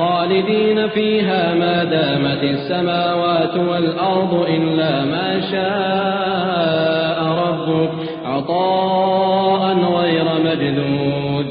خالدين فيها ما دامت السماوات والأرض إلا ما شاء ربك عطاء غير مجدود